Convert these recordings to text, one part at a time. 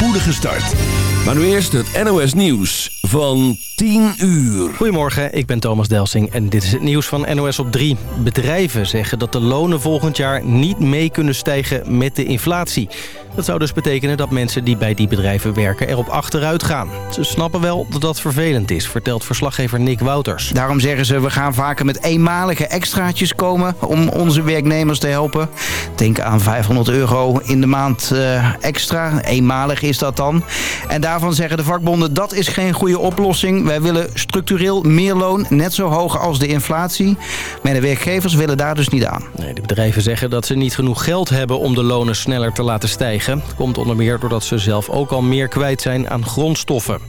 spoedige start. Maar nu eerst het NOS Nieuws van 10 uur. Goedemorgen, ik ben Thomas Delsing en dit is het nieuws van NOS op 3. Bedrijven zeggen dat de lonen volgend jaar niet mee kunnen stijgen met de inflatie. Dat zou dus betekenen dat mensen die bij die bedrijven werken erop achteruit gaan. Ze snappen wel dat dat vervelend is, vertelt verslaggever Nick Wouters. Daarom zeggen ze, we gaan vaker met eenmalige extraatjes komen om onze werknemers te helpen. Denk aan 500 euro in de maand uh, extra. Eenmalig is dat dan. En daarvan zeggen de vakbonden, dat is geen goede oplossing. Wij willen structureel meer loon, net zo hoog als de inflatie. Maar de werkgevers willen daar dus niet aan. Nee, de bedrijven zeggen dat ze niet genoeg geld hebben om de lonen sneller te laten stijgen. Komt onder meer doordat ze zelf ook al meer kwijt zijn aan grondstoffen.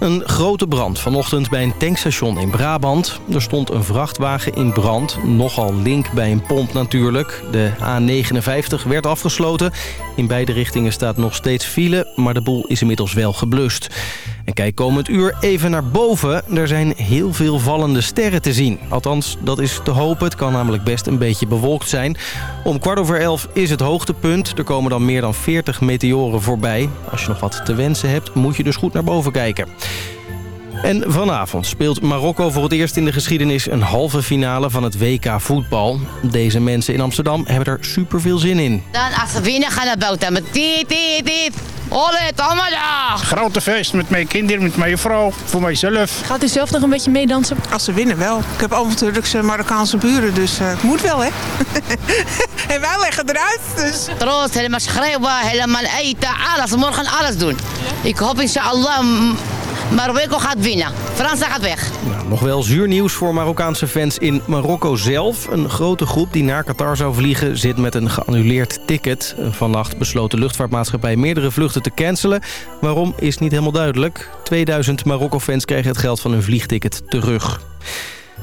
Een grote brand vanochtend bij een tankstation in Brabant. Er stond een vrachtwagen in brand, nogal link bij een pomp natuurlijk. De A59 werd afgesloten. In beide richtingen staat nog steeds file, maar de boel is inmiddels wel geblust. En kijk komend uur even naar boven. Er zijn heel veel vallende sterren te zien. Althans, dat is te hopen. Het kan namelijk best een beetje bewolkt zijn. Om kwart over elf is het hoogtepunt. Er komen dan meer dan 40 meteoren voorbij. Als je nog wat te wensen hebt, moet je dus goed naar boven kijken. En vanavond speelt Marokko voor het eerst in de geschiedenis een halve finale van het WK voetbal. Deze mensen in Amsterdam hebben er super veel zin in. Dan als we winnen gaan we buiten met dit, dit, dit. Tamada! Grote feest met mijn kinderen, met mijn vrouw, voor mijzelf. Gaat u zelf nog een beetje meedansen? Als ze winnen wel. Ik heb allemaal Turkse Marokkaanse buren, dus uh, het moet wel, hè? en wij leggen eruit, dus... Troost, helemaal schreeuwen, helemaal eten, alles. Morgen alles doen. Ik hoop inshallah Marokko gaat winnen. Fransen gaat weg. Nou, nog wel zuur nieuws voor Marokkaanse fans in Marokko zelf. Een grote groep die naar Qatar zou vliegen zit met een geannuleerd ticket. Vannacht besloot de luchtvaartmaatschappij meerdere vluchten te cancelen. Waarom is niet helemaal duidelijk. 2000 Marokko-fans kregen het geld van hun vliegticket terug.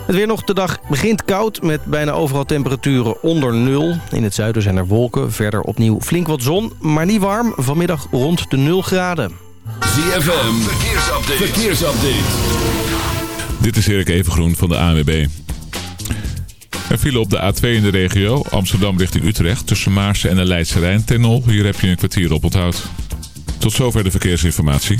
Het weer nog. De dag begint koud met bijna overal temperaturen onder nul. In het zuiden zijn er wolken. Verder opnieuw flink wat zon. Maar niet warm. Vanmiddag rond de 0 graden. ZFM, verkeersupdate. verkeersupdate. Dit is Erik Evengroen van de ANWB. Er vielen op de A2 in de regio, Amsterdam richting Utrecht... tussen Maarsen en de Leidse Rijn. Tenol, hier heb je een kwartier op onthoud. Tot zover de verkeersinformatie.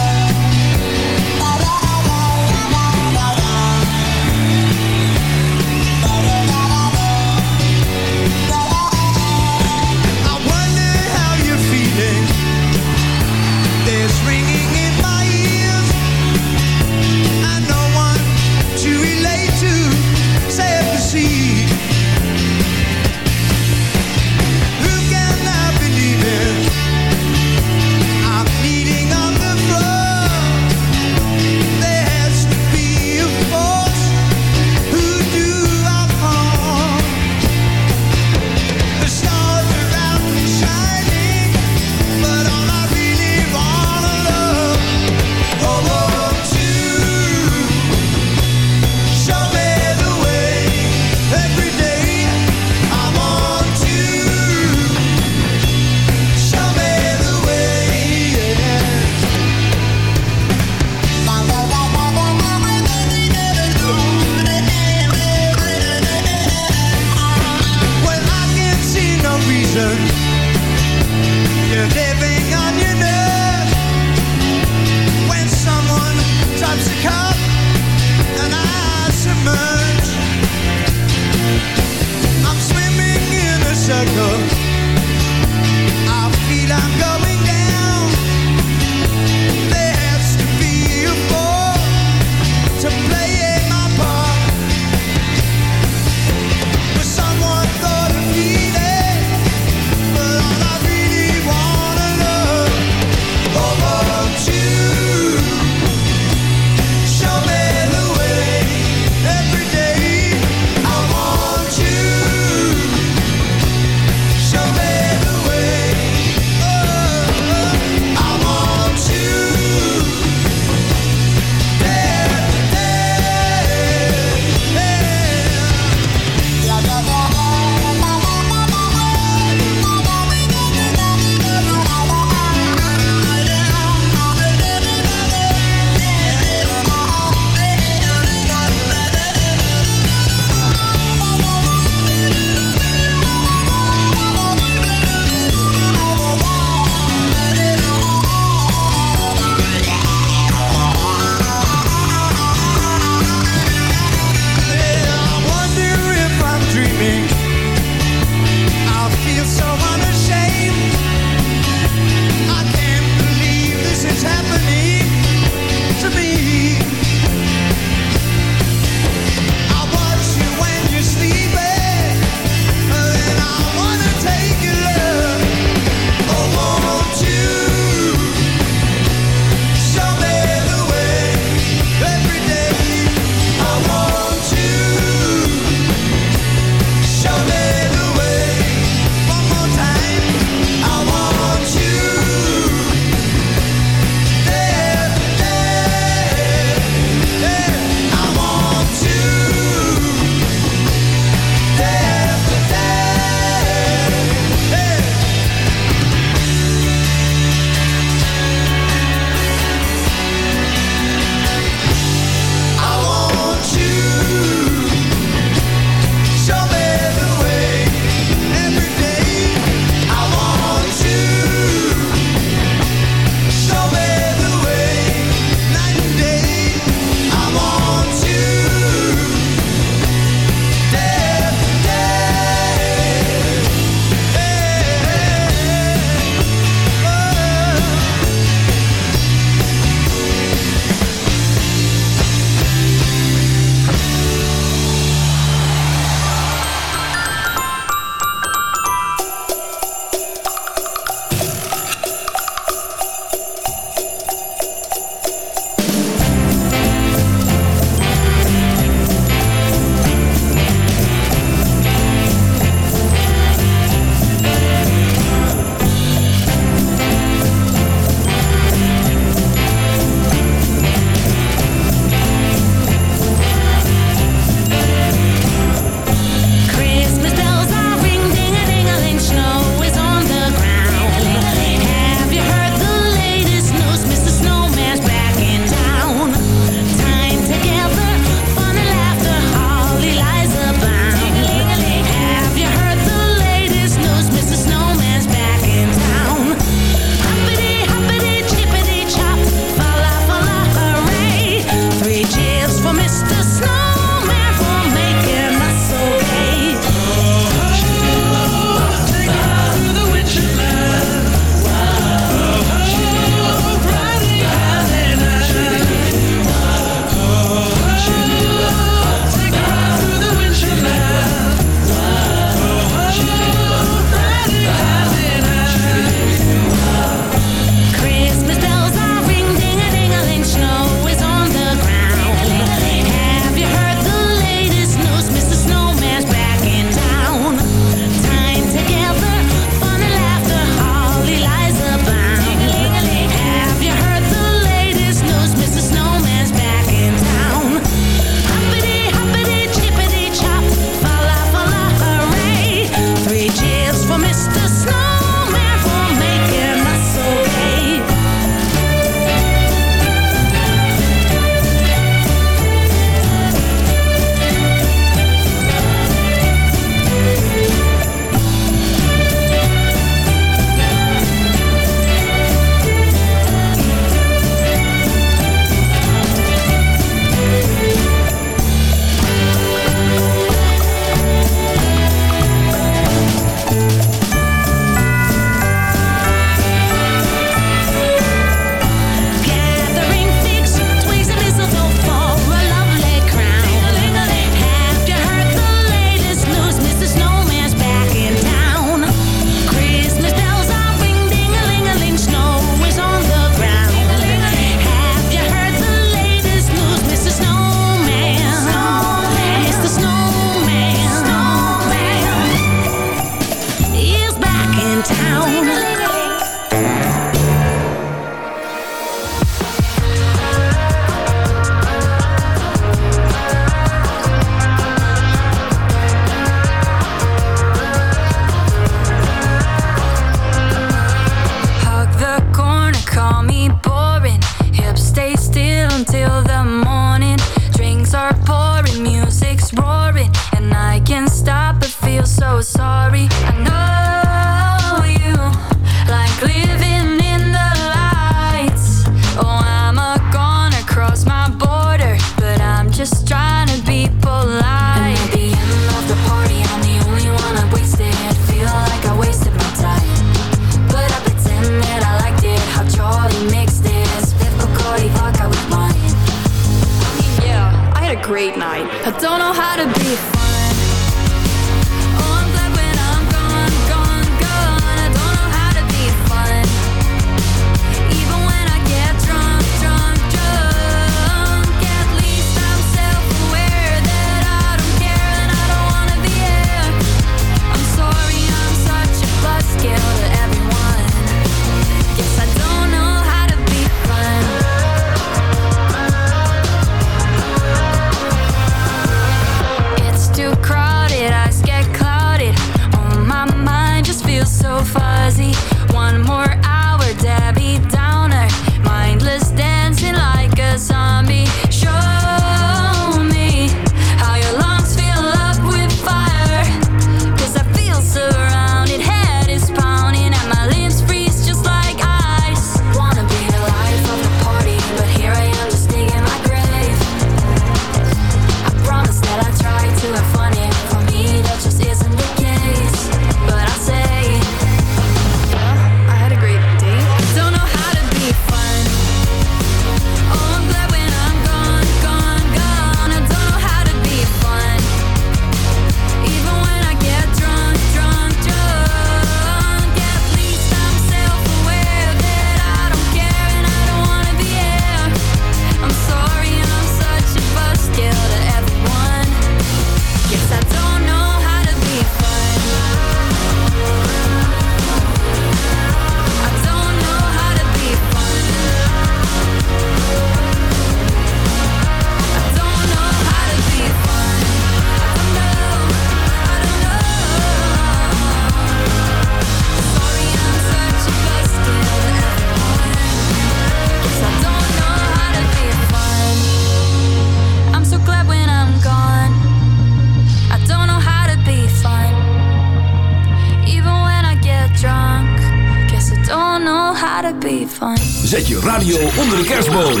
Zet je radio onder de kerstboom.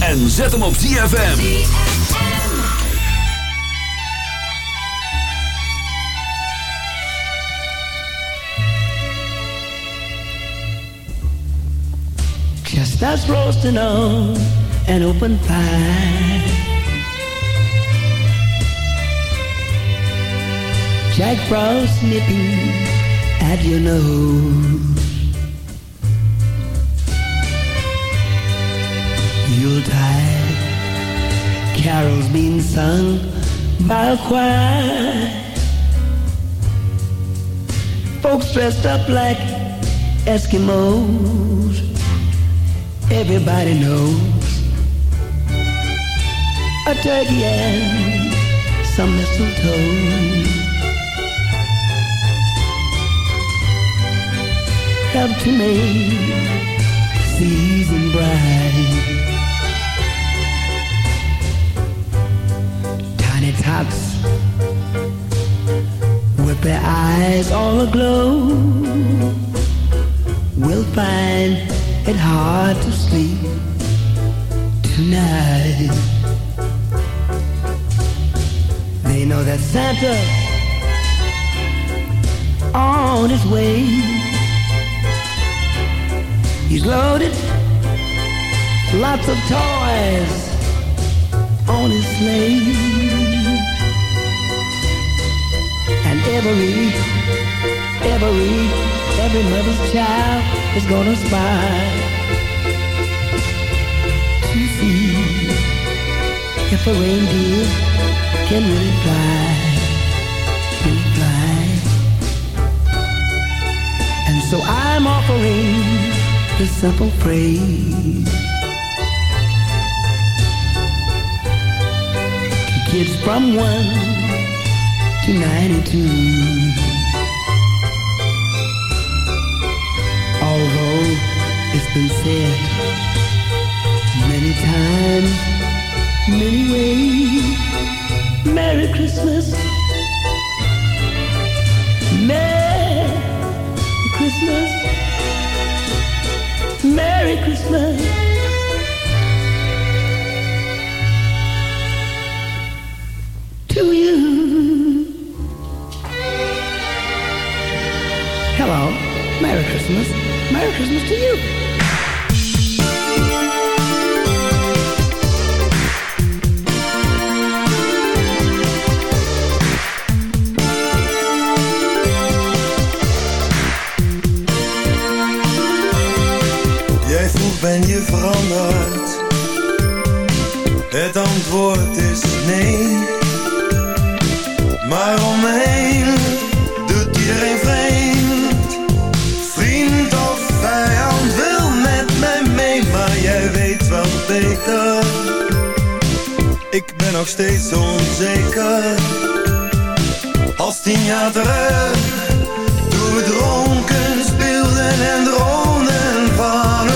En zet hem op ZFM. as roasting on an open fire. Jack Frost nipping at your nose. Yuletide. Carols being sung by a choir. Folks dressed up like Eskimos. Everybody knows a turkey and some mistletoe. Help to make the season bright. tops with their eyes all aglow will find it hard to sleep tonight. They know that Santa on his way. He's loaded lots of toys on his sleigh. every, every, every mother's child is gonna spy to see if a reindeer can really fly, really fly. And so I'm offering this simple phrase. It's from one 92. Although it's been said many times, many ways, Merry Christmas. Merry Christmas. Merry Christmas. to you. Merry Christmas. Merry Christmas to you. Jij vroeg ben je veranderd. Het antwoord is nee. Maar om mij Ik ben nog steeds onzeker. Als tien jaar terug Toen we dronken speelden en dronen van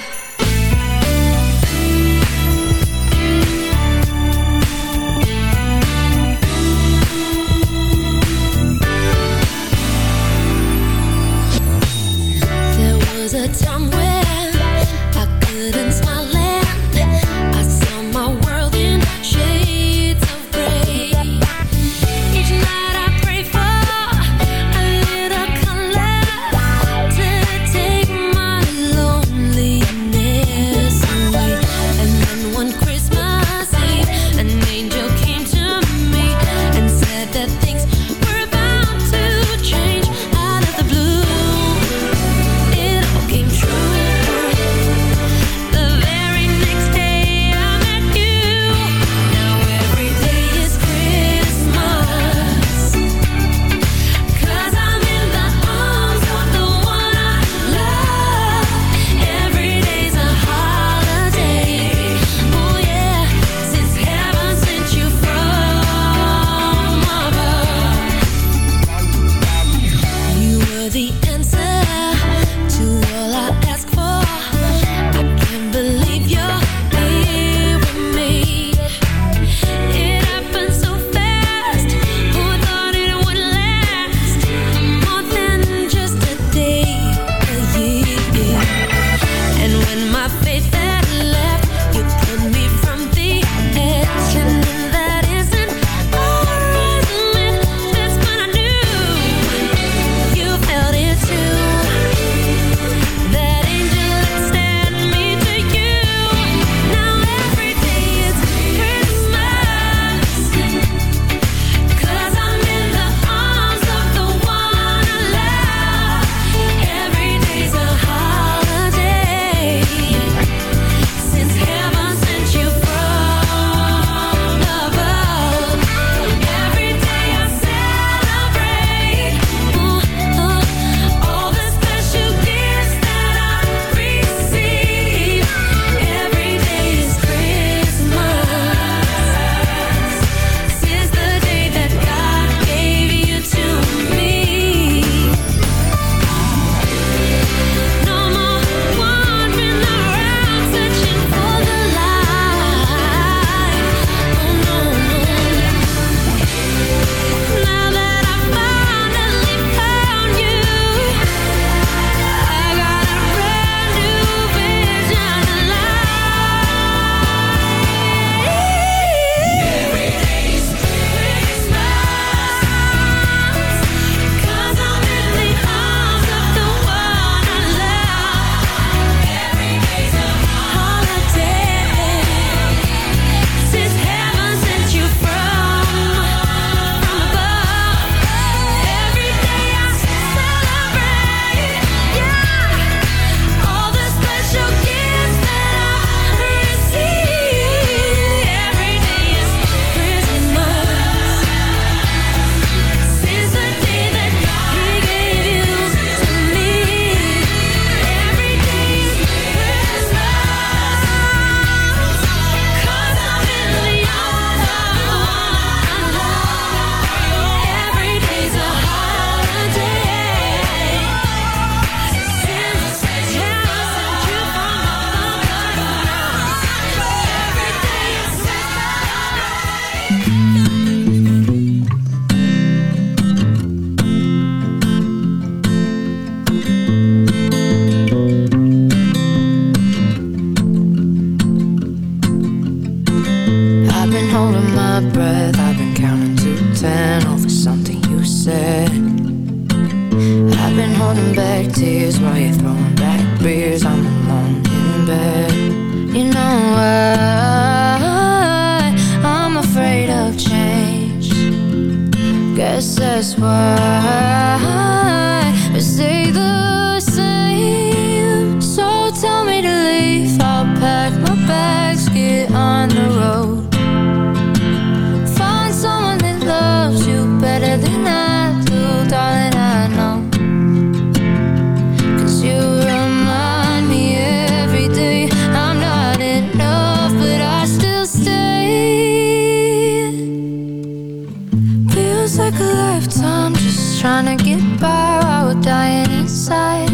Trying to get by while dying inside.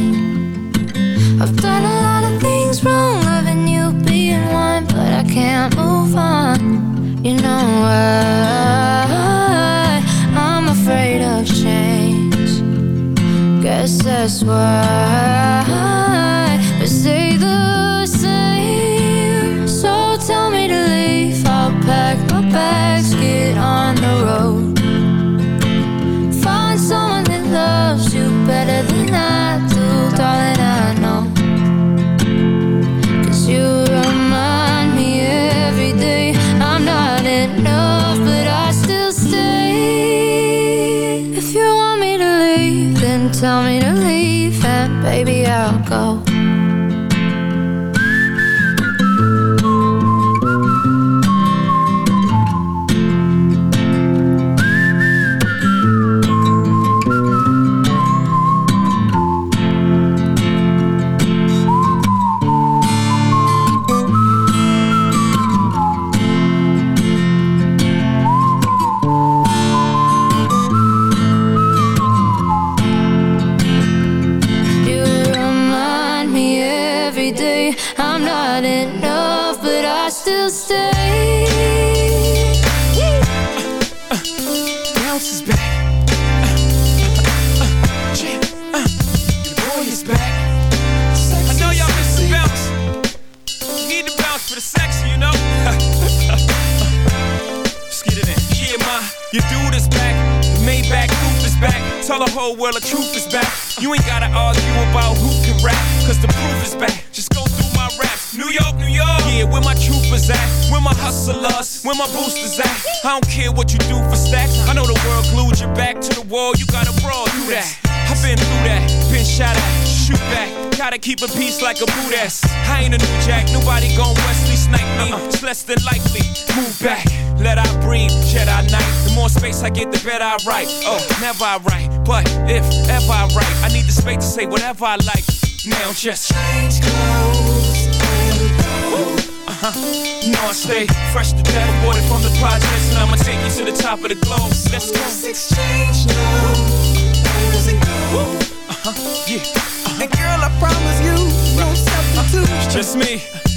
I've done a lot of things wrong, loving you being one, but I can't move on. You know why I'm afraid of change. Guess that's why we stay the same. So tell me to leave. I'll pack my bags, Tell the whole world the truth is back. You ain't gotta argue about who can rap, cause the proof is back. Just go through my raps. New York, New York. Yeah, where my troopers at? Where my hustlers? Where my boosters at? I don't care what you do for stacks. I know the world glued your back to the wall. You gotta brawl through that. I've been through that. Been shot at. Shoot back. Gotta keep a peace like a boot ass. I ain't a new jack. Nobody gon' Wesley snipe me. Uh-huh. It's less than likely. Move back. Let I breathe. Jedi Knight. The more space I get, the better I write. Oh, never I write. But if ever I write, I need the space to say whatever I like. Now just change clothes uh-huh. You know I stay fresh to death, aborted from the projects, and I'ma take you to the top of the globe. Let's go. Let's exchange now. Where's it go? Uh-huh. Yeah. Uh-huh. And girl, I promise you, no substitute. It's just me.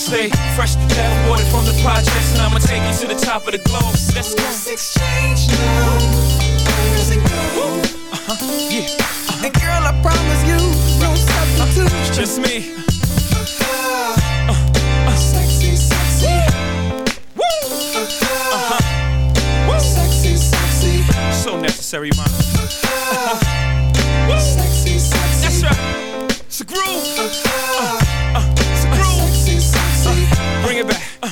stay fresh to death, aborted from the projects, and I'ma take you to the top of the globe. Let's go. Let's exchange now. Where does it go? Uh huh. Yeah. Uh-huh. And girl, I promise you, no substitute. It's just me. Uh, uh, sexy, sexy. Woo. Uh-huh. Woo. Sexy, sexy. So necessary, man. Uh-huh. Woo. Sexy, sexy. That's right. It's a groove bring it back. Uh.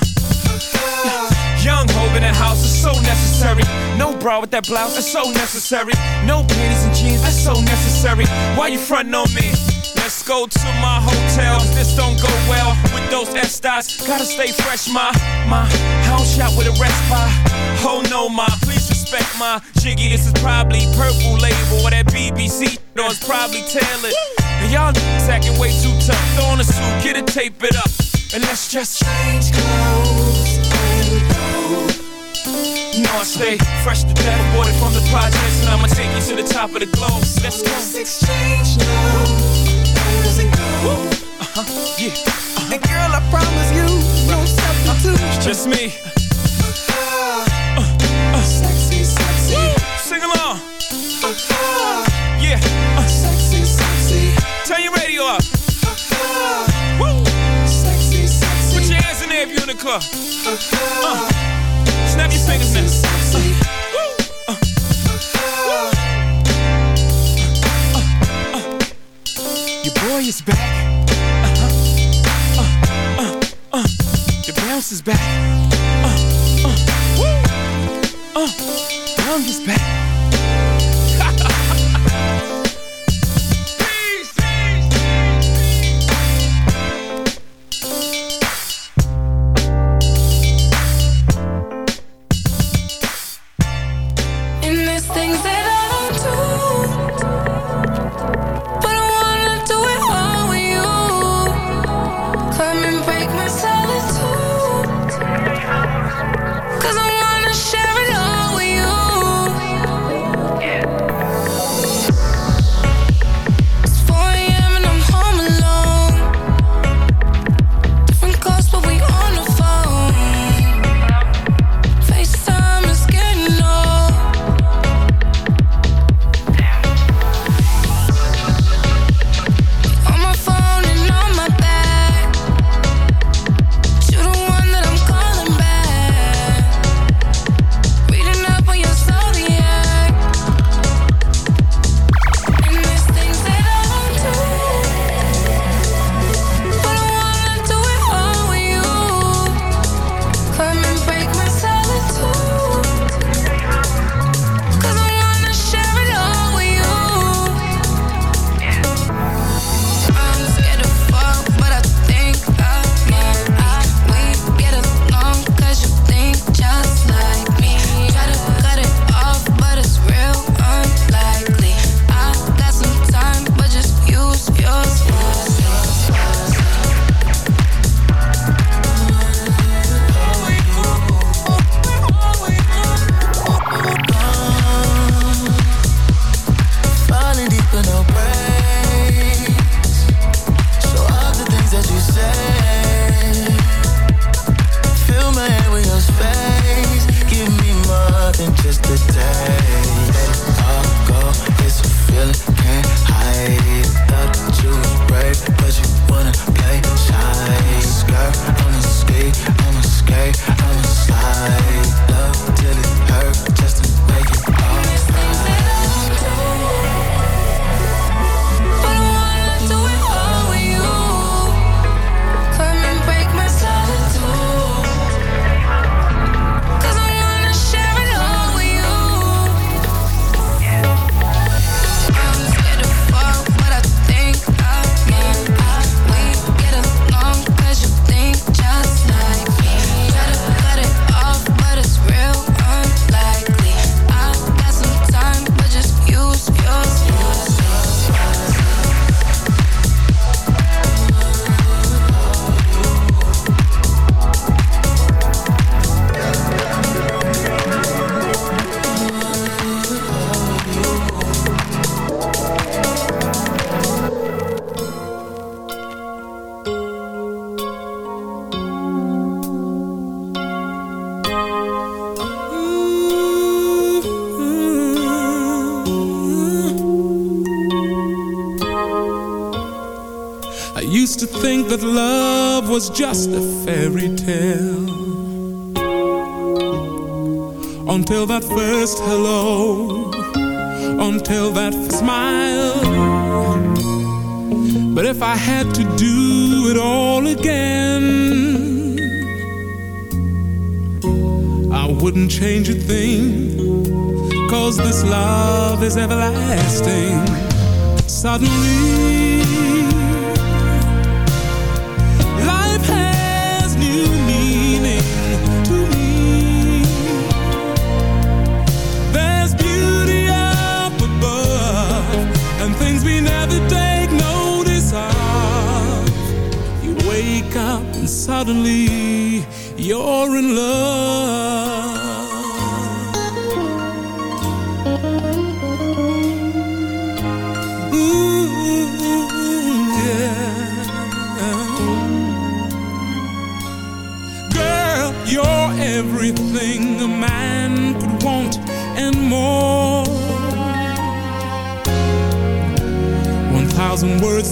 Young hope in the house is so necessary. No bra with that blouse is so necessary. No panties and jeans that's so necessary. Why you frontin' on me? Let's go to my hotel. This don't go well with those Estes. Gotta stay fresh, my my house shot with a respite. Oh no, my please respect my jiggy. This is probably purple label or that BBC. No, it's probably tailored. And y'all acting way too tough. Throw on a suit, get it, tape it up. And let's just change clothes and go. You know I stay fresh to death, water from the projects And I'ma take you to the top of the globe. So Let's go. Let's exchange clothes and go. Uh-huh, yeah. Uh -huh. And girl, I promise you, no substitute. Uh -huh. Just me. Uh -huh. Sexy, sexy. Woo! Sing along. Uh-huh. Yeah. Sexy, sexy. Turn your radio up. the uh, club. Uh, snap your fingers now. Uh, uh, your boy is back. Uh-huh. Uh, uh uh. Your bounce is back. Uh, uh, woo. Uh, young is back. gonna break. wouldn't change a thing. Cause this love is everlasting. Suddenly Life has new meaning to me. There's beauty up above And things we never take notice of. You wake up and suddenly you're in love.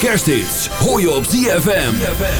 Kersthits hoor je op ZFM. ZFM.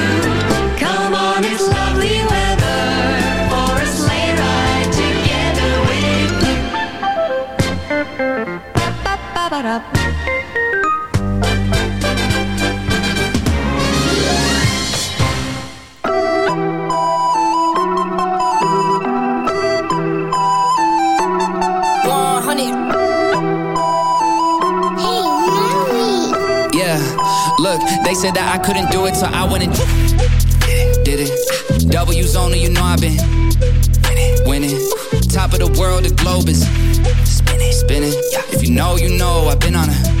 They said that I couldn't do it, so I went and did it. W's only, you know I've been winning. Top of the world, the globe is spinning, spinning. If you know, you know, I've been on a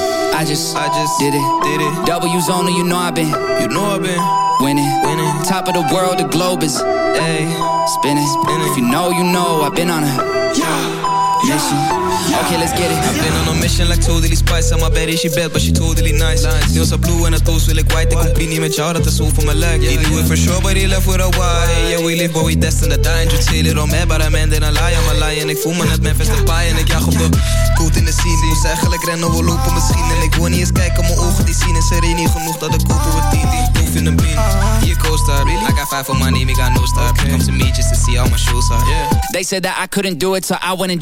I just, I just did it, did it. W's only, you know I've been, you know I've been winning, winning. Top of the world, the globe is, ayy, spinning. spinning. If you know, you know I've been on a mission. Okay, let's get it. I've been on a mission like totally spice. I'm bad is she bad, but she totally nice. Deels zo blue en het toast wil ik white. Ik compie niet met jou, dat is hoe voor mijn lijk. Die doe it for sure, but he left with a why. Yeah, we live, but we destined to die. And you say it on me, but I'm in a lie. I'm a lie. En ik voel me net Memphis de paai. En ik jag op de koet in de scene. Moest eigenlijk rennen, we lopen misschien. En ik wil niet eens kijken, mijn ogen die zien. Is er niet genoeg dat ik kopen we tien. Die proef in een bean. Hier co-star. I got five for my name, I got no star. Come to me just to see how my shoes are. Yeah. They said that I couldn't do it, so I went and